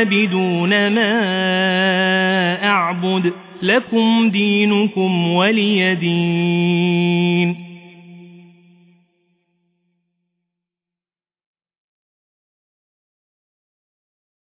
عابدون ما أعبد لكم دينكم ولي دين.